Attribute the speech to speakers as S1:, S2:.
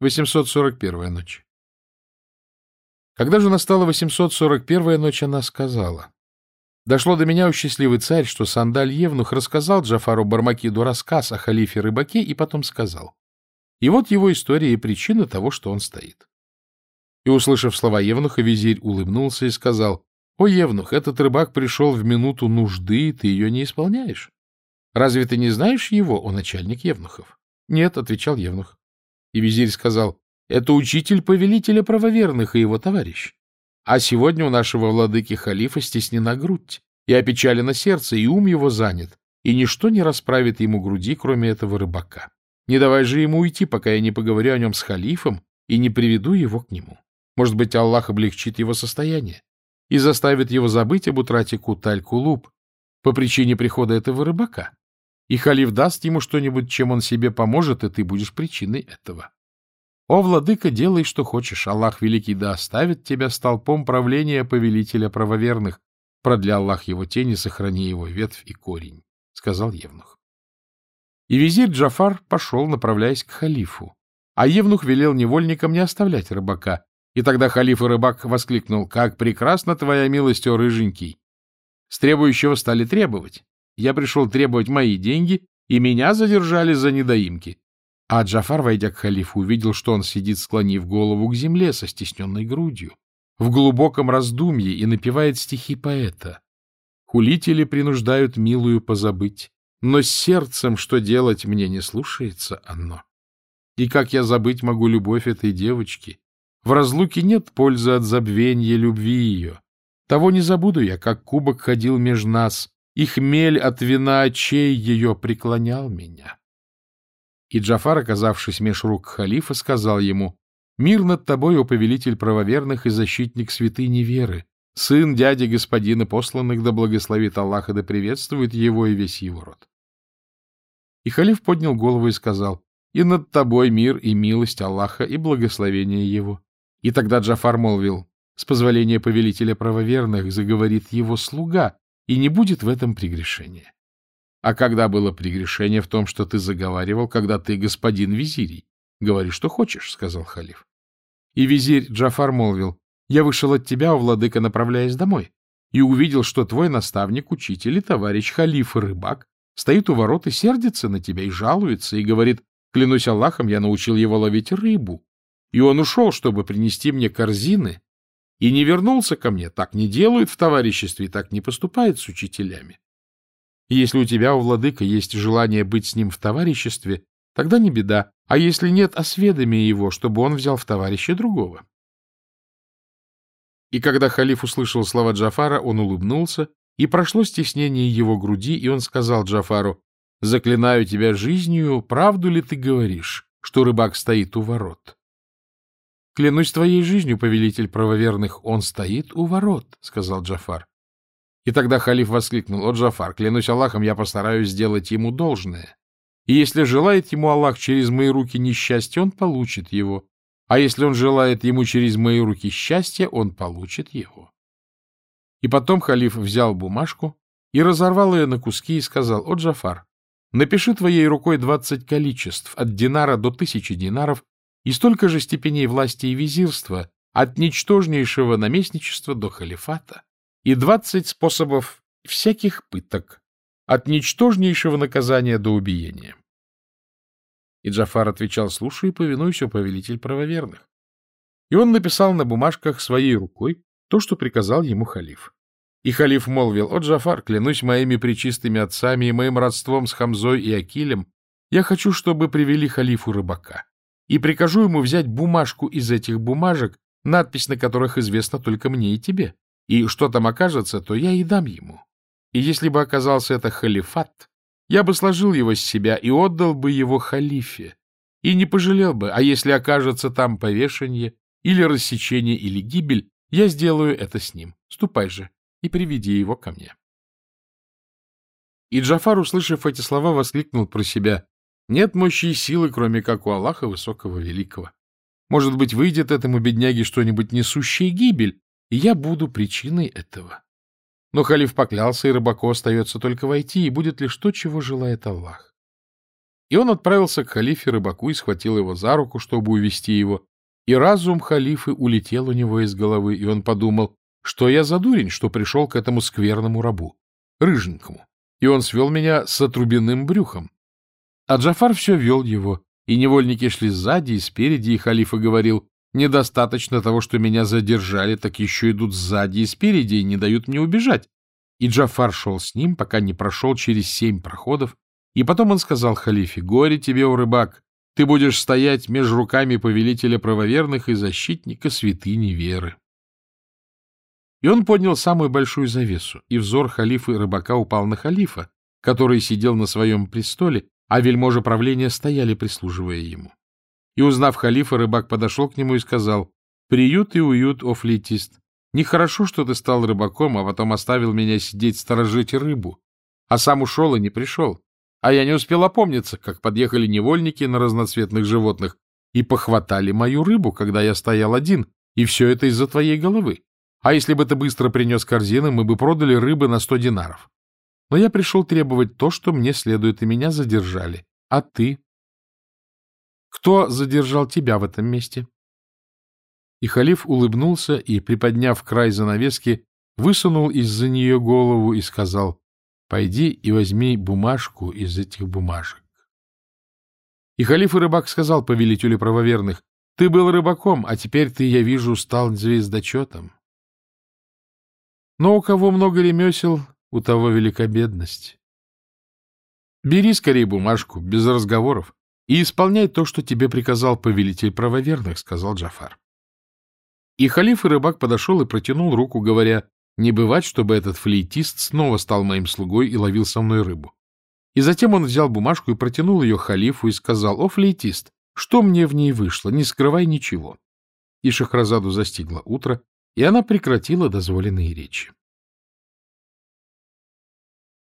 S1: 841 ночь. Когда же настала 841 ночь, она сказала. Дошло до меня, у счастливый царь, что Сандаль Евнух рассказал Джафару Бармакиду рассказ о халифе-рыбаке и потом сказал. И вот его история и причина того, что он стоит. И, услышав слова Евнуха, визирь улыбнулся и сказал, «О, Евнух, этот рыбак пришел в минуту нужды, и ты ее не исполняешь. Разве ты не знаешь его, о начальник Евнухов?» «Нет», — отвечал Евнух. И визирь сказал, это учитель повелителя правоверных и его товарищ. А сегодня у нашего владыки халифа стеснена грудь, и опечалено сердце, и ум его занят, и ничто не расправит ему груди, кроме этого рыбака. Не давай же ему уйти, пока я не поговорю о нем с халифом и не приведу его к нему. Может быть, Аллах облегчит его состояние и заставит его забыть об утрате Куталь-Кулуб по причине прихода этого рыбака. И халиф даст ему что-нибудь, чем он себе поможет, и ты будешь причиной этого. О, владыка, делай, что хочешь. Аллах Великий да оставит тебя столпом правления повелителя правоверных. Продля Аллах его тени, сохрани его ветвь и корень, — сказал Евнух. И визирь Джафар пошел, направляясь к халифу. А Евнух велел невольникам не оставлять рыбака. И тогда халиф и рыбак воскликнул, «Как прекрасна твоя милость, о рыженький!» С требующего стали требовать. Я пришел требовать мои деньги, и меня задержали за недоимки. А Джафар, войдя к халифу, увидел, что он сидит, склонив голову к земле со стесненной грудью, в глубоком раздумье и напевает стихи поэта. Хулители принуждают милую позабыть, но с сердцем, что делать мне, не слушается оно. И как я забыть могу любовь этой девочки? В разлуке нет пользы от забвения любви ее. Того не забуду я, как кубок ходил меж нас, и хмель от вина очей ее преклонял меня. И Джафар, оказавшись меж рук халифа, сказал ему, «Мир над тобой, о повелитель правоверных и защитник святыни веры, сын дяди господина посланных, да благословит Аллаха, да приветствует его и весь его род». И халиф поднял голову и сказал, «И над тобой мир и милость Аллаха и благословение его». И тогда Джафар молвил, «С позволения повелителя правоверных заговорит его слуга, и не будет в этом прегрешения». А когда было прегрешение в том, что ты заговаривал, когда ты господин визирий? Говори, что хочешь, — сказал халиф. И визирь Джафар молвил, я вышел от тебя, о владыка, направляясь домой, и увидел, что твой наставник, учитель и товарищ халиф и рыбак стоит у ворот и сердится на тебя и жалуется, и говорит, клянусь Аллахом, я научил его ловить рыбу. И он ушел, чтобы принести мне корзины, и не вернулся ко мне. Так не делают в товариществе и так не поступают с учителями. Если у тебя, у владыка, есть желание быть с ним в товариществе, тогда не беда, а если нет, осведоми его, чтобы он взял в товарища другого. И когда халиф услышал слова Джафара, он улыбнулся, и прошло стеснение его груди, и он сказал Джафару, «Заклинаю тебя жизнью, правду ли ты говоришь, что рыбак стоит у ворот?» «Клянусь твоей жизнью, повелитель правоверных, он стоит у ворот», — сказал Джафар. И тогда халиф воскликнул, «О, Джафар, клянусь Аллахом, я постараюсь сделать ему должное. И если желает ему Аллах через мои руки несчастья, он получит его. А если он желает ему через мои руки счастья, он получит его». И потом халиф взял бумажку и разорвал ее на куски и сказал, «О, Джафар, напиши твоей рукой двадцать количеств, от динара до тысячи динаров, и столько же степеней власти и визирства, от ничтожнейшего наместничества до халифата и двадцать способов всяких пыток, от ничтожнейшего наказания до убиения. И Джафар отвечал, слушай повинуйся, повелитель правоверных. И он написал на бумажках своей рукой то, что приказал ему халиф. И халиф молвил, «О, Джафар, клянусь моими причистыми отцами и моим родством с Хамзой и Акилем, я хочу, чтобы привели халифу рыбака, и прикажу ему взять бумажку из этих бумажек, надпись на которых известна только мне и тебе, и что там окажется, то я и дам ему. И если бы оказался это халифат, я бы сложил его с себя и отдал бы его халифе, и не пожалел бы, а если окажется там повешение, или рассечение, или гибель, я сделаю это с ним. Ступай же и приведи его ко мне. И Джафар, услышав эти слова, воскликнул про себя. Нет мощи и силы, кроме как у Аллаха Высокого Великого. Может быть, выйдет этому бедняге что-нибудь несущее гибель, и я буду причиной этого. Но халиф поклялся, и рыбаку остается только войти, и будет лишь то, чего желает Аллах. И он отправился к халифе рыбаку и схватил его за руку, чтобы увести его. И разум халифы улетел у него из головы, и он подумал, что я за дурень, что пришел к этому скверному рабу, рыженькому, и он свел меня с отрубенным брюхом. А Джафар все вел его, и невольники шли сзади и спереди, и халифа говорил, недостаточно того, что меня задержали, так еще идут сзади и спереди и не дают мне убежать. И Джафар шел с ним, пока не прошел через семь проходов, и потом он сказал халифе, «Горе тебе, о рыбак, ты будешь стоять между руками повелителя правоверных и защитника святыни веры». И он поднял самую большую завесу, и взор халифа и рыбака упал на халифа, который сидел на своем престоле, а вельможи правления стояли, прислуживая ему. И, узнав халифа, рыбак подошел к нему и сказал, «Приют и уют, о флейтист, нехорошо, что ты стал рыбаком, а потом оставил меня сидеть сторожить рыбу, а сам ушел и не пришел. А я не успел опомниться, как подъехали невольники на разноцветных животных и похватали мою рыбу, когда я стоял один, и все это из-за твоей головы. А если бы ты быстро принес корзины, мы бы продали рыбы на сто динаров. Но я пришел требовать то, что мне следует, и меня задержали. А ты? Кто задержал тебя в этом месте? И халиф улыбнулся и, приподняв край занавески, высунул из-за нее голову и сказал, Пойди и возьми бумажку из этих бумажек. И халиф и рыбак сказал повелителю правоверных, ты был рыбаком, а теперь ты, я вижу, стал звездочетом. Но у кого много ремесел, у того велика бедность. Бери скорее бумажку, без разговоров, и исполняй то, что тебе приказал повелитель правоверных, — сказал Джафар. И халиф и рыбак подошел и протянул руку, говоря, не бывать, чтобы этот флейтист снова стал моим слугой и ловил со мной рыбу. И затем он взял бумажку и протянул ее халифу и сказал, «О, флейтист, что мне в ней вышло? Не скрывай ничего». И Шахразаду застигло утро, и она прекратила дозволенные речи.